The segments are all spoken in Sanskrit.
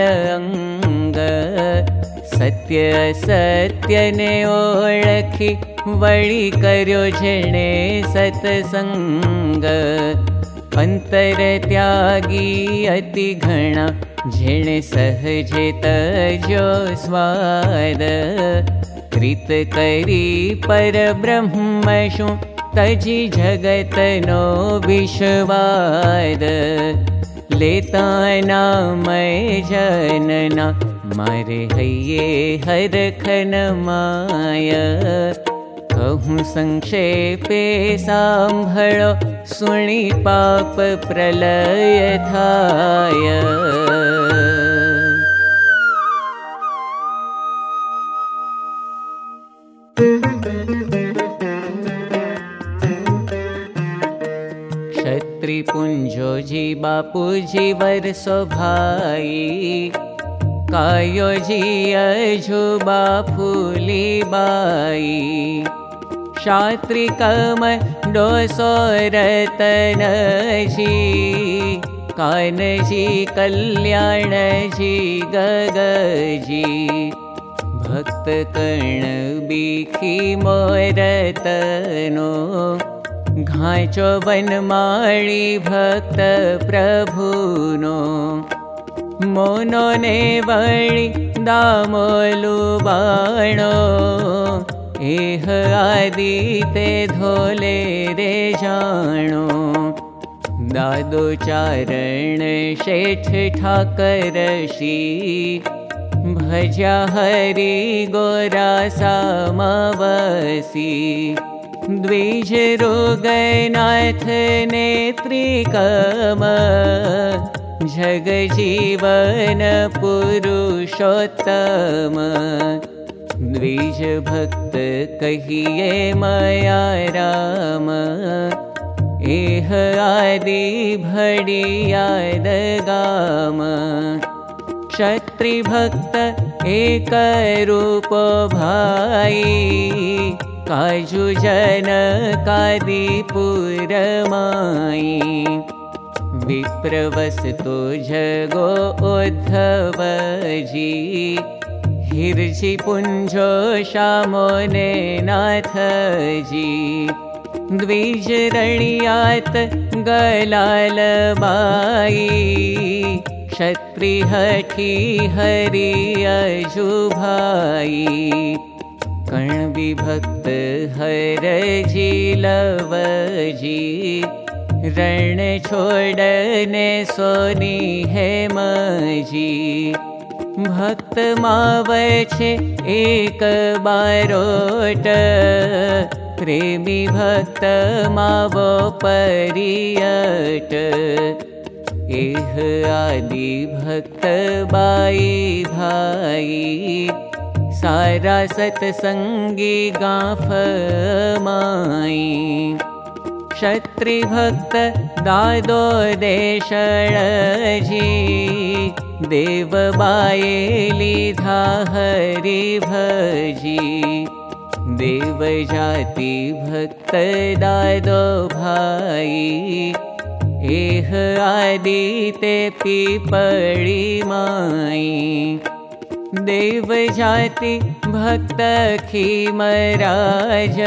अंग। सत्य सत्य ने ओळखी वळी कर्यो जेणे सत्संग। अंतर त्यागी अति घणा जेणे सहजे तजो स्वाद। कृत करी पर ब्रह्म शु तजी जगत नो विश्वाद नाम जनना मारे हये हर खन माया। कहूँ संक्षेपे सांभळो सुणी पाप प्रलय थाय। क्षत्रिपुञ्जो जी बापूजी वर्षो भाई कायो जी अजु बाफूली बाई। शास्त्री कम डोसो रतन जी कान कल्याण जी गगजी। भक्त कर्ण बीखी मोरतनो घाचो वनमाळी भक्त प्रभुनो मोनो ने दामोलु बाणो एह आदि धोले रे जाणो। दादो चारण शेठ ठाकरशी भजा हरि गोरा सामवसी द्विज रोगनाथ नेत्रिकम जग पुरुषोत्तम द्विज भक्त कहिए मया राम एह आदि भड़ी याद गाम क्षत्रिभक्त एक रूप भाई काजु जन विप्रवस्तु जगो उद्धवजी हिर्जि पुञ्जो श्यामोने नाथजी द्विजरणियात गलाल बाई क्षत्रि हठी हरि अजुभाई कण विभक्त हर जी लवजी रण छोड़ने सोनी है मजी भक्त मावे छे एक बारोट। प्रेमी भक्त मावो परियट। एह आदि भक्त बाई भाई सारा सत्संगी गाफ माई। क्षत्रिभक्त दादो देशळजी देव बाये लीधा हरि भजी। देव जाति भक्त दादो भाई। एह आदि ते पीपड़ी माई देव जाति भक्त खीमराज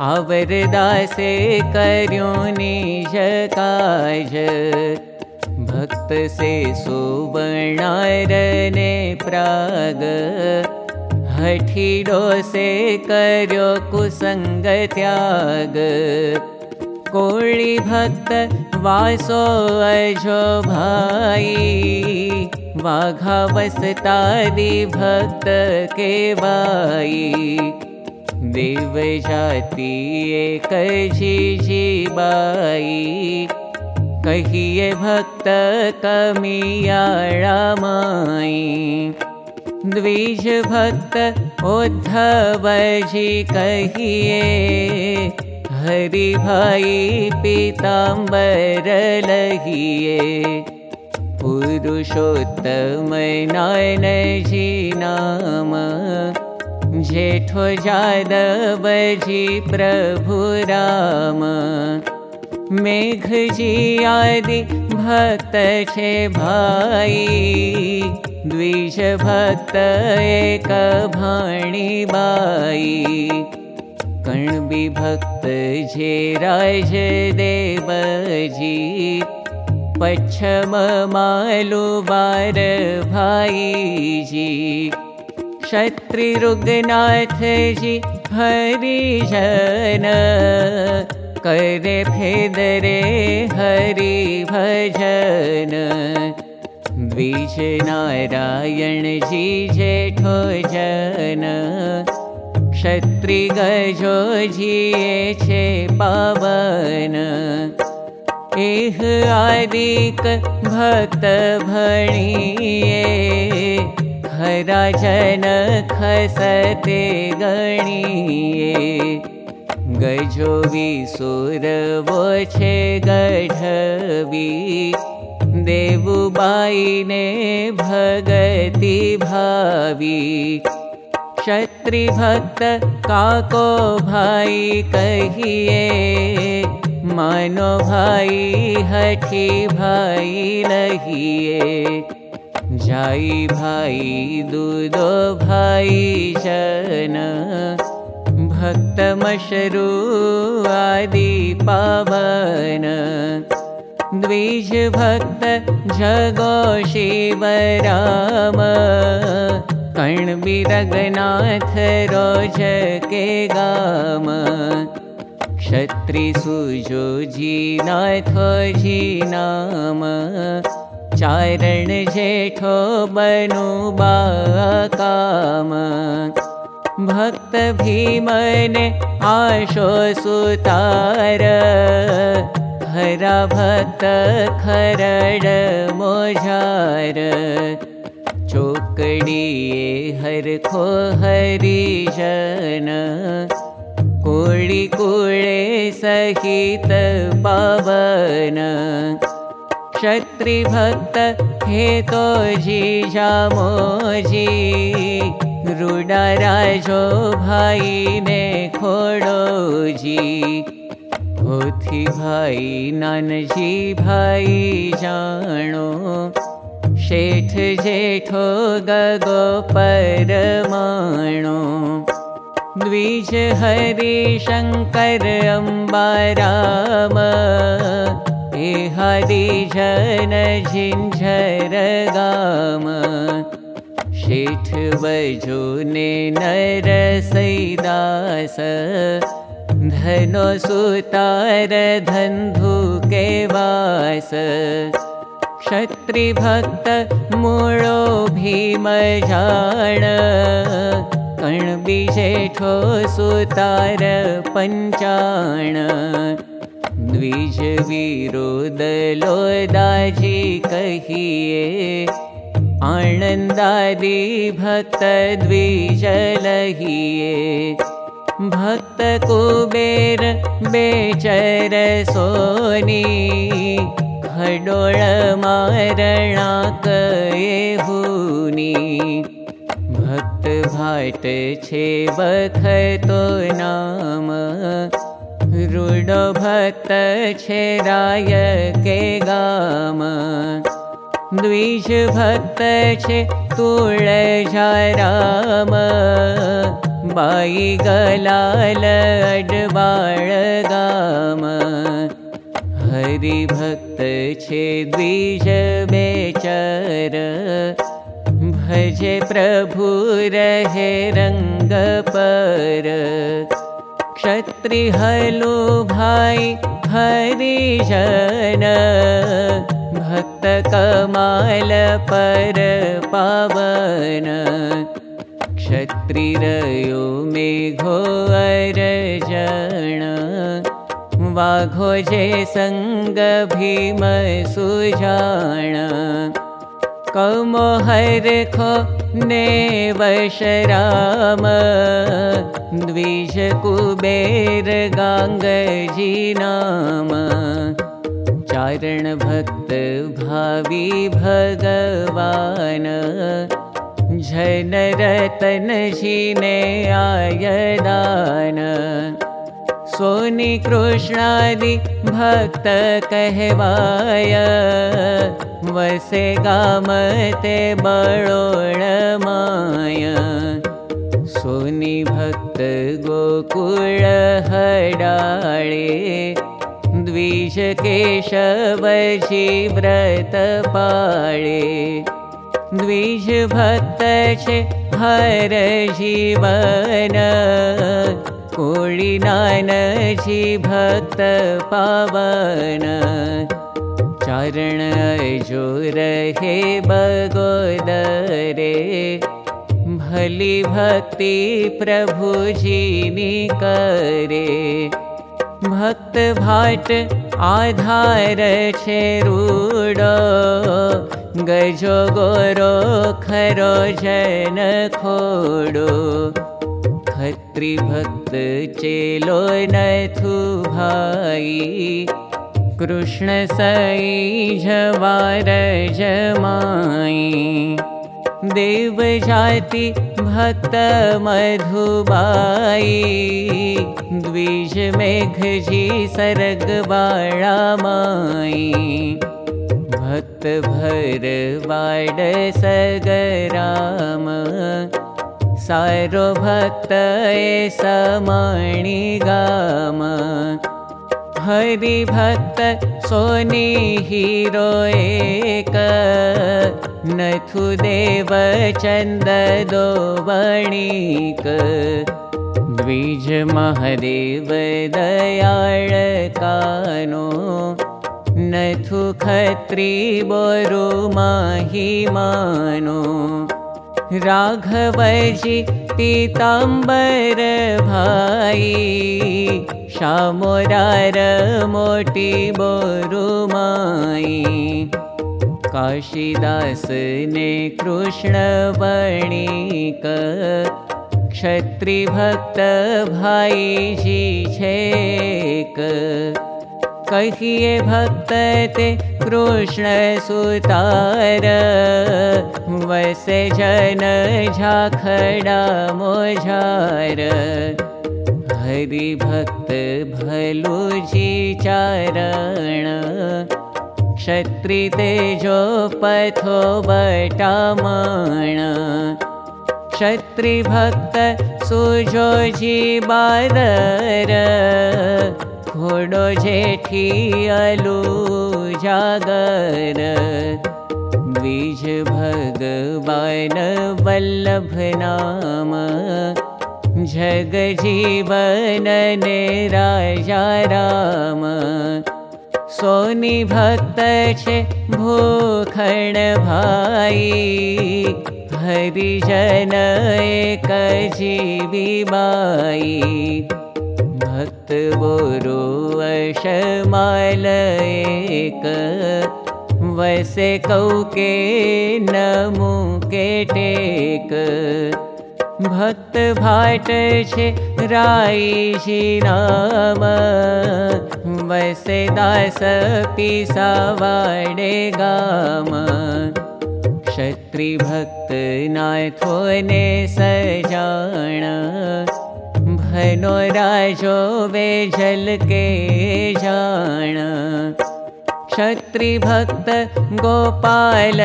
आवरदासे कर्यो निज काज। भक्त से सुवर्णारने प्राग हठीडो से कर्यो कुसंग त्याग। कोळी भक्त वासो अजो भाई वाघा वसतादि भक्त के बाई देव जाति एक जी बाई कहिए भक्त द्विज भक्त उद्धव जी कहिए हरि भाई पीताम्बर लहिए पुरुषोत्तम नायन जी नाम जेठो जादवजी प्रभु राम मेघजी आदि भक्त छे भाई। द्विज भक्त एक भाणी बाई। कण्बी भक्त जे राज देवजी पच्छम मालु बार भाईजी क्षत्रिरुगनाथ जी हरिजन करे फेदरे हरि भजन द्विज नारायण जी जेठो जन क्षत्रि गजो छे पावन एह आदिक भक्त भणिए हरा जन खसते गणिए गजो विसुरवो छे गढवी। देवुबाईने भगति भावी। क्षत्रिभक्त काको भाई कहिए मानो भाई हठी भाई लगिए जाई भाई दूदो भाई जन। भक्तमशरु आदि पावन। द्विज भक्त जगो शिव राम। कर्णविरगनाथ रोज के गाम नाथो जी नाम चारण जेठो बनु बा काम भक्त भीमने आशो सुतार हरा भक्त खरड मोजार चोकड़िए हर खो हरिजन कोळि कुळे सहित पावन। क्षत्रिभक्त हे तो जी जामोजी रुडा राजो भाई ने खोड़ो जी होथी भाई नान जी भाई जानो। शेठ जेठो गगो परमाणो द्विज हरि शंकर अम्बाराम हे हरि जन झिंझर गाम। शेठ बजोने नर सैदास। धनो सुतार धन्धु के वास। क्षत्रिभक्त मूळो भीम कण सुतार पञ्चाण द्विज विरोदलो दाजी कहिए आनन्दादि भक्त द्विजलहिये भक्त कुबेर बेचर सोनी। खडोळ मारणा कहुनी भाट छे के द्विज भक्त छे तुळ राम बाई गलाल अडबाळ गाम। हरि द्विज बेचर भजे प्रभु रहे क्षत्रि हलो हरिजन भक्त कमाल पर पावन। क्षत्रिरयो मेघो अरजण वाघो जे संग भीम सुजाण कमो हरखो ने वशराम द्विज कुबेर गाङ्गजी नाम। भक्त भावी भगवान। जन जीने आयदान सोनी कृष्णादि भक्त कहवाय। वसे गामते बड़ोण माय। सोनी भक्त गोकुळ हडाळे। द्विष केशवशी व्रत पाळे। द्विज भक्त हर जीवन कोळी नानजी भक्त पावन चारण जो रहे बगोदरे भली भक्ति प्रभुजीनी करे. भक्त भाट आधार छे रूडो गजो गोरो खरो जन खोडो खत्री भक्त चेलो नथु भाई। कृष्ण सई जवार जमाई देव जाति भक्त मधुबाई द्विज मेघजी सरग बाळा माई। भक्त भर वाड सगराम सारो भक्त समणी गाम हरि भक्त सोनी हीरो नथु देव द्विज महादेव दयाळ कानो। नथु खत्री बोरु माहि मानो राघवजी पीताम्बर भाई शामोरार मोटी बोरु माई काशीदास ने कृष्ण वणिक क्षत्रि भक्त भाई जी छेक कहिए भक्त ते कृष्ण सुतार। वसे जन झाखड़ा मोझार। हरि भक्त भलु जी चारण। क्षत्रि तेजो पथो बटामण। क्षत्रि भक्त सुजो जी बादर घोडो जेठी अलू जागर द्विज भगवान वल्लभ नाम। जग जीवन ने राजा राम। सोनी भक्त छे भूखण भाई। हरिजन एक जीवी बाई भक्त बोरो अशमाल एक वैसे कौ के नमु के टेक। भक्त भाट छे राई जी नाम। वैसे दास पीसा वाडे गाम। क्षत्रि ने सजाण भनो राजो वे जल के जाण क्षत्रि भक्त गोपाल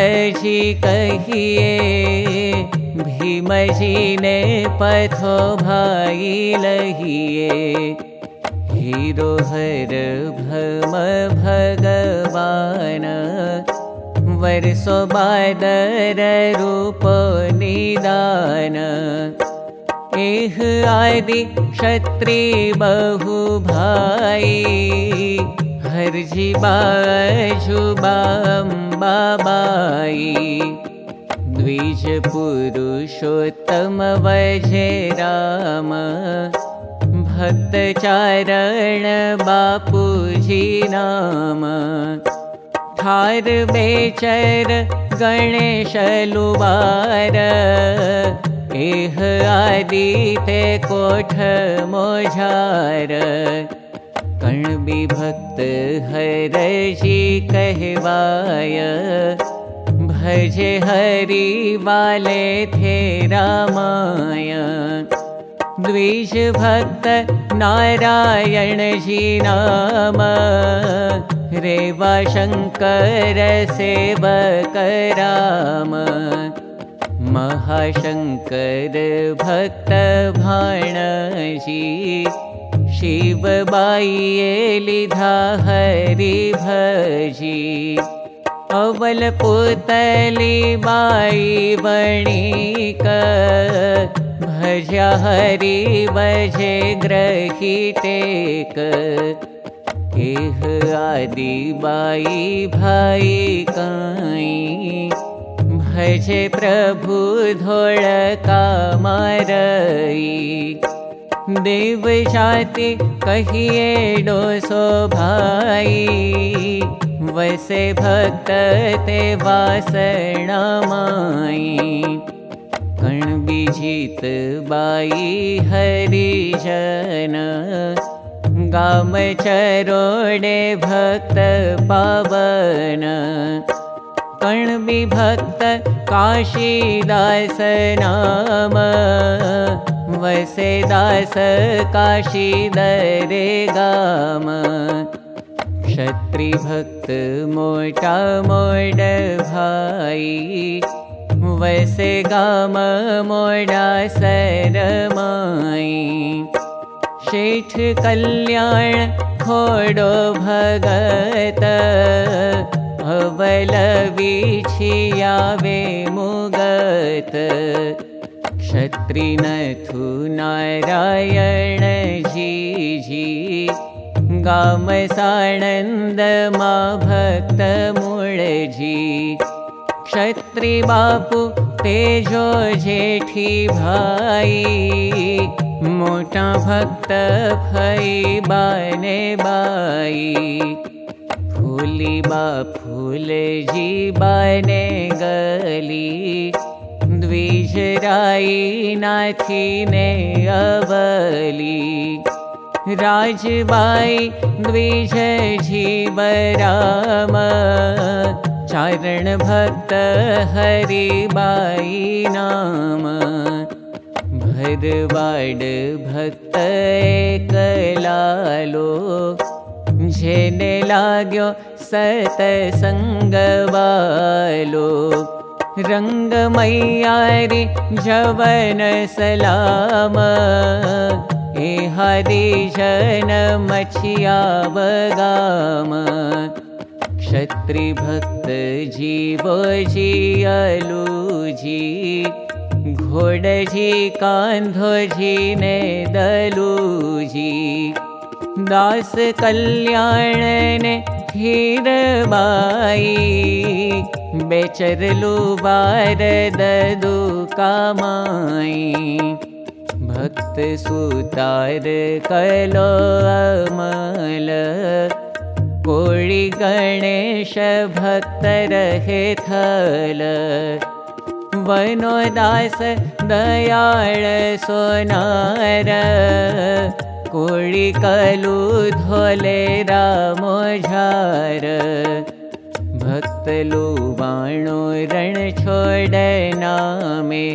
भीमजी ने पथो भाई लहिए हर भम भगवान वर्षो बादर रूप निदान एह आदि क्षत्रि बहु भाई हर बाबाई द्विज पुरुषोत्तम वजे राम। भक्त चारण बापूजी नाम। थार बेचर गणेश लुबार आदि मोझार। कण भक्त हर जी कहवाय। भजे हरि वाले थे रामाय। द्विष भक्त नारायण जी नाम। रेवा शङ्कर सेव कराम महाशङ्कर भक्त बाई लिधा हरि भजी अवल पुतली बाई बणिक भजा हरि भजे ग्रही टेक एह आदि बाई भाई काई भजे प्रभु धोळ कामारई। देव जाति कहिए डोसो भाई वैसे भक्त ते वासना माई। कण बीजित बाई हरिजन गाम चरोडे भक्त पावन कण विभक्त काशीदास नाम वसे दास काशी दरे क्षत्रिभक्त मोटा मोड भाई। वैसे गाम मोडा सरमाई। शेठ कल्याण खोडो भगत विछियावे मुगत। क्षत्रिनथु नारायण जी जी सानन्द मा भक्त मुळजी क्षत्रि बापु तेजो जेठी भाई। मोटा भक्त फई बाने बाई फूली बा फूल जी बाने गली। द्विजराई नाथी ने अवली। राजबाई द्विज जीवराम चारण भक्त हरिबाई नाम। भरवाड भक्त एकलालो जेने लाग्यो सतसङ्गवालो रङ्गमय्यारि जवन सलाम ए हरिजन मछिया बगाम क्षत्रिभक्त जीवो जियलु जी घोडजी कान्धोजी ने दलूजी दास कल्याण ने धीर बाई बेचरलु बार ददु कामाई भक्त सुतार कलो अमल। कोळि गणेश भक्त रहे थल। वनो दास दयाळ सोनार कलु धोले रामो झार। भक्त बाणो रण छोड नामे।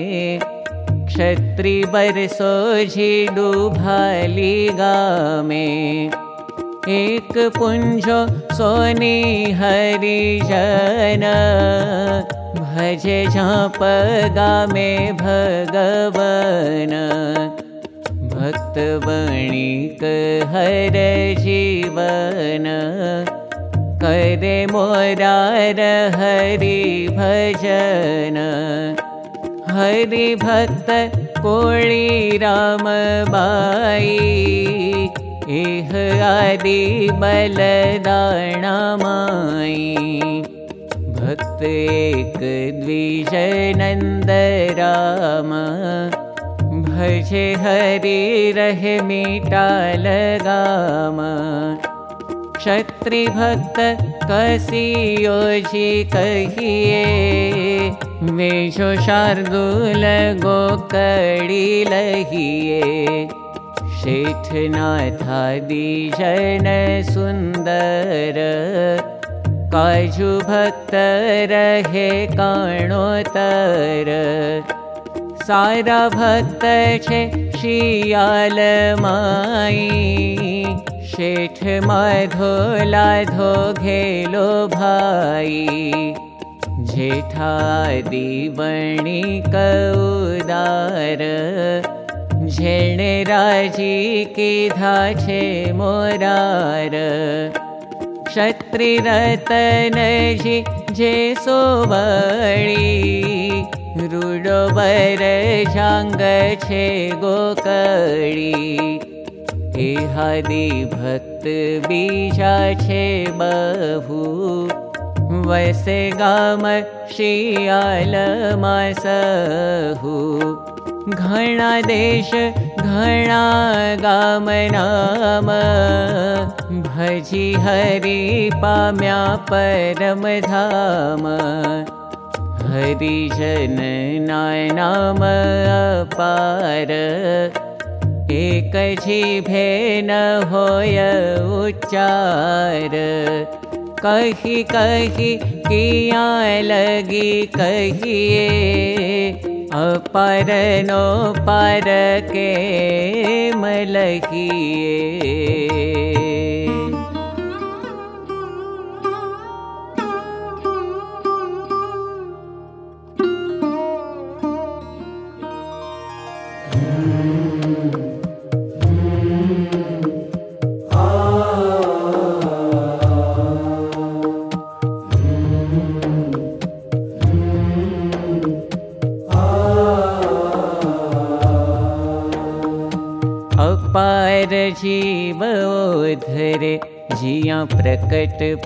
क्षत्रि बरसो झिडु भाली गामे। एक पुंजो सोनी हरिजन भजे झाप गामे भगवन भक्त बणिक हर जीवन। करे मोरार हरि भजन। हरि भक्त कोळी राम बाई। एह आदि बलदाणामाई भक्त एक द्विजनन्द राम भजे हरि रहे मीटा लगाम क्षत्रिभक्त कसियो जी कहिए। वेशो शार्दूल गोकड़ी लहिए। शेठनाथादि जन सुन्दर। काजु भक्त रहे काणोतर सारा भक्त छे शियाल माई शेठ माधो लाधो घेलो भाई। जेठा दीवणी कौदार। झेणे राजी की धाछे मोरार। क्षत्रि रतन जी जे रजाङ्गे गोकळिहादि भक्ति बीजाहु वैसे गाम शियाल मा सह घणा देश घणा गाम भजि हरि पाम्या रमधाम हरिजन नाम अपार। एक भेन होय उच्चार। कही कही किया लगी कहिए अपार नो पार के मलगिए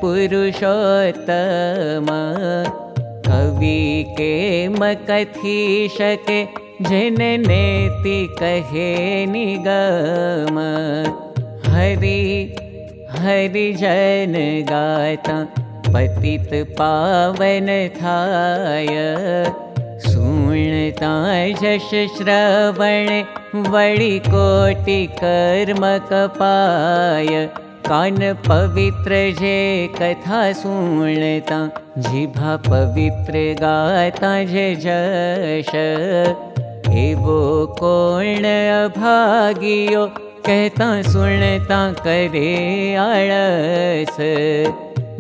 पुरुषोत्तम। कवि के मकथी शके जन नेति कहे निगम। हरि हरि जन गाता पतित पावन थाय। सुणता जश श्रवण वळि कोटि कर्म कपाय कान पवित्र जे कथा सुणता जिभा पवित्र गाता जश। एवो कोण अभागियो कहता सुणता करे आळस।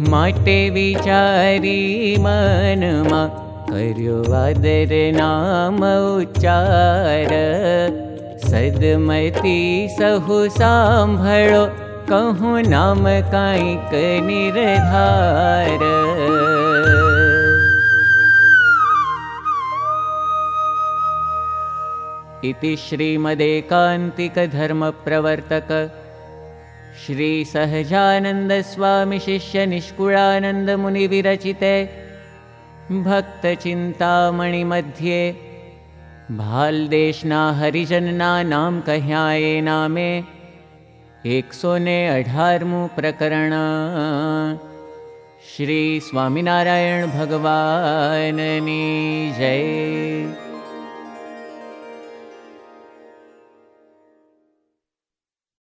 माटे विचारी मनमा कर्यो आदर नाम उच्चार। सदमती सहु साम्भळो इति श्रीमदेकान्तिकधर्मप्रवर्तक श्रीसहजानन्दस्वामिशिष्यनिष्कुलानन्दमुनिविरचिते भक्तचिन्तामणिमध्ये भालदेशना हरिजनना नाम कह्याये नामे एकसो ने अठारमु प्रकरण। श्री स्वामिनारायण भगवाननी जय